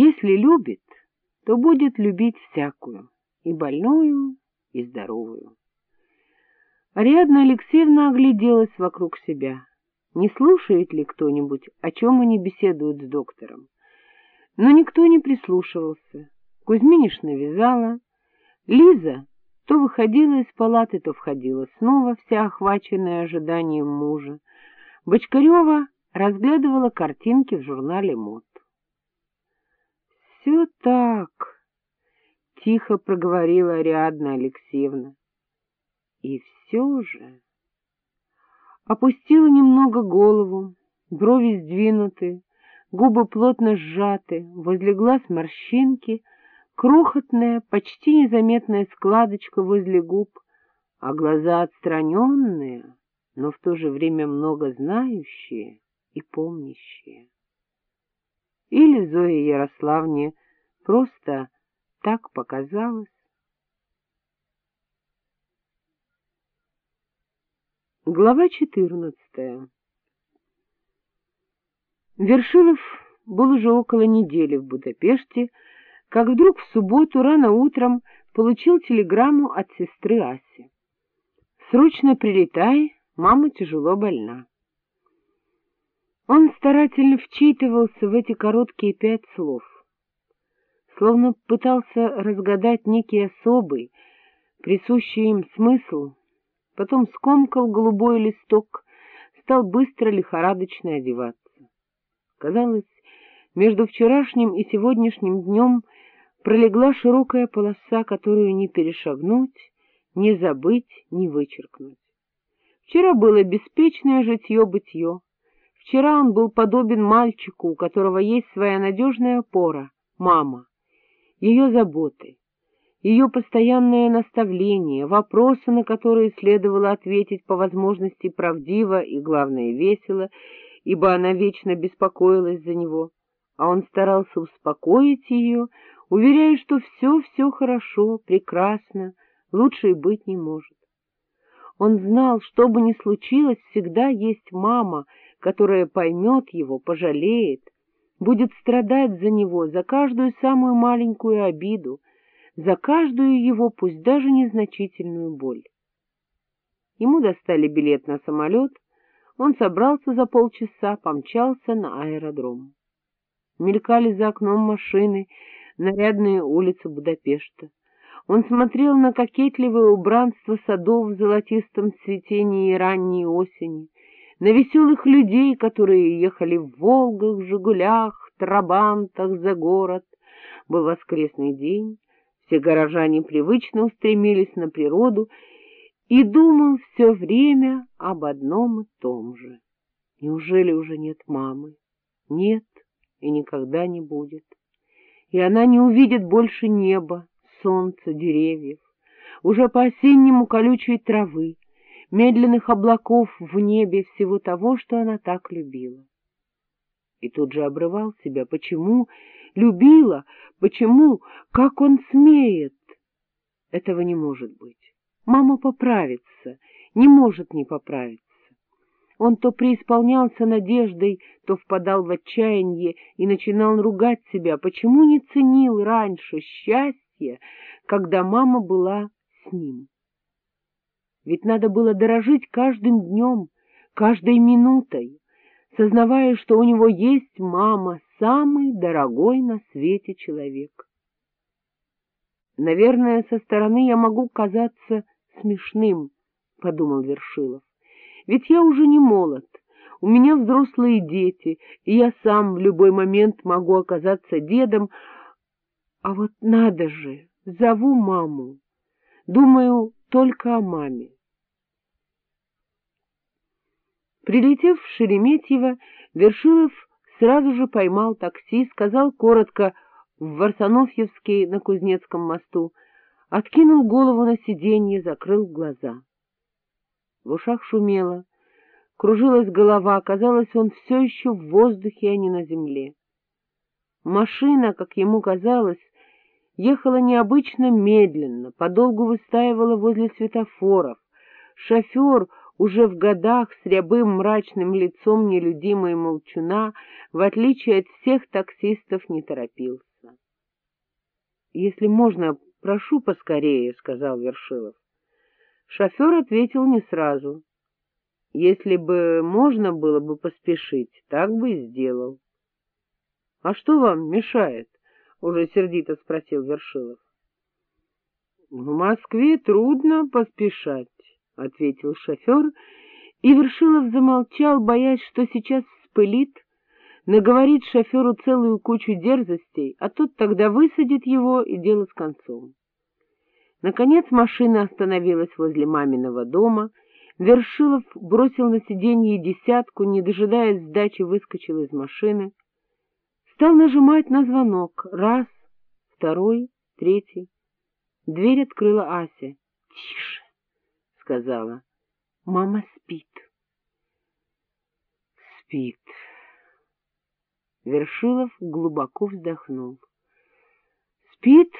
Если любит, то будет любить всякую, и больную, и здоровую. Ариадна Алексеевна огляделась вокруг себя. Не слушает ли кто-нибудь, о чем они беседуют с доктором? Но никто не прислушивался. Кузьминишна вязала. Лиза то выходила из палаты, то входила снова, вся охваченная ожиданием мужа. Бочкарева разглядывала картинки в журнале мод. — Все так, — тихо проговорила Ариадна Алексеевна. — И все же... Опустила немного голову, брови сдвинуты, губы плотно сжаты, возле глаз морщинки, крохотная, почти незаметная складочка возле губ, а глаза отстраненные, но в то же время много знающие и помнящие. Или Зоя Ярославне просто так показалось. Глава четырнадцатая Вершилов был уже около недели в Будапеште, как вдруг в субботу рано утром получил телеграмму от сестры Аси. «Срочно прилетай, мама тяжело больна». Он старательно вчитывался в эти короткие пять слов, словно пытался разгадать некий особый, присущий им смысл, потом скомкал голубой листок, стал быстро лихорадочно одеваться. Казалось, между вчерашним и сегодняшним днем пролегла широкая полоса, которую не перешагнуть, не забыть, не вычеркнуть. Вчера было беспечное житье-бытье. Вчера он был подобен мальчику, у которого есть своя надежная опора — мама, ее заботы, ее постоянное наставление, вопросы, на которые следовало ответить по возможности правдиво и, главное, весело, ибо она вечно беспокоилась за него, а он старался успокоить ее, уверяя, что все-все хорошо, прекрасно, лучше и быть не может. Он знал, что бы ни случилось, всегда есть мама, которая поймет его, пожалеет, будет страдать за него, за каждую самую маленькую обиду, за каждую его, пусть даже незначительную боль. Ему достали билет на самолет, он собрался за полчаса, помчался на аэродром. Мелькали за окном машины, нарядные улицы Будапешта. Он смотрел на кокетливое убранство садов в золотистом цветении ранней осени, на веселых людей, которые ехали в «Волгах», «Жигулях», «Трабантах» за город. Был воскресный день, все горожане привычно устремились на природу и думал все время об одном и том же. Неужели уже нет мамы? Нет и никогда не будет. И она не увидит больше неба, солнца, деревьев, уже по-осеннему колючей травы, медленных облаков в небе всего того, что она так любила. И тут же обрывал себя. Почему любила? Почему? Как он смеет? Этого не может быть. Мама поправится, не может не поправиться. Он то преисполнялся надеждой, то впадал в отчаяние и начинал ругать себя, почему не ценил раньше счастье, когда мама была с ним. Ведь надо было дорожить каждым днем, каждой минутой, сознавая, что у него есть мама, самый дорогой на свете человек. Наверное, со стороны я могу казаться смешным, — подумал Вершилов. — Ведь я уже не молод, у меня взрослые дети, и я сам в любой момент могу оказаться дедом. А вот надо же, зову маму, думаю только о маме. Прилетев в Шереметьево, Вершилов сразу же поймал такси, сказал коротко в Варсонофьевский на Кузнецком мосту — откинул голову на сиденье, закрыл глаза. В ушах шумело, кружилась голова, казалось, он все еще в воздухе, а не на земле. Машина, как ему казалось, ехала необычно медленно, подолгу выстаивала возле светофоров. Шофер, уже в годах с рябым мрачным лицом нелюдимой молчуна, в отличие от всех таксистов, не торопился. — Если можно, прошу поскорее, — сказал Вершилов. Шофер ответил не сразу. Если бы можно было бы поспешить, так бы и сделал. — А что вам мешает? — уже сердито спросил Вершилов. — В Москве трудно поспешать, — ответил шофер, и Вершилов замолчал, боясь, что сейчас вспылит, наговорит шоферу целую кучу дерзостей, а тот тогда высадит его, и дело с концом. Наконец машина остановилась возле маминого дома, Вершилов бросил на сиденье десятку, не дожидаясь сдачи, выскочил из машины, стал нажимать на звонок. Раз, второй, третий. Дверь открыла Ася. — Тише, — сказала. — Мама спит. — Спит. Вершилов глубоко вздохнул. — Спит,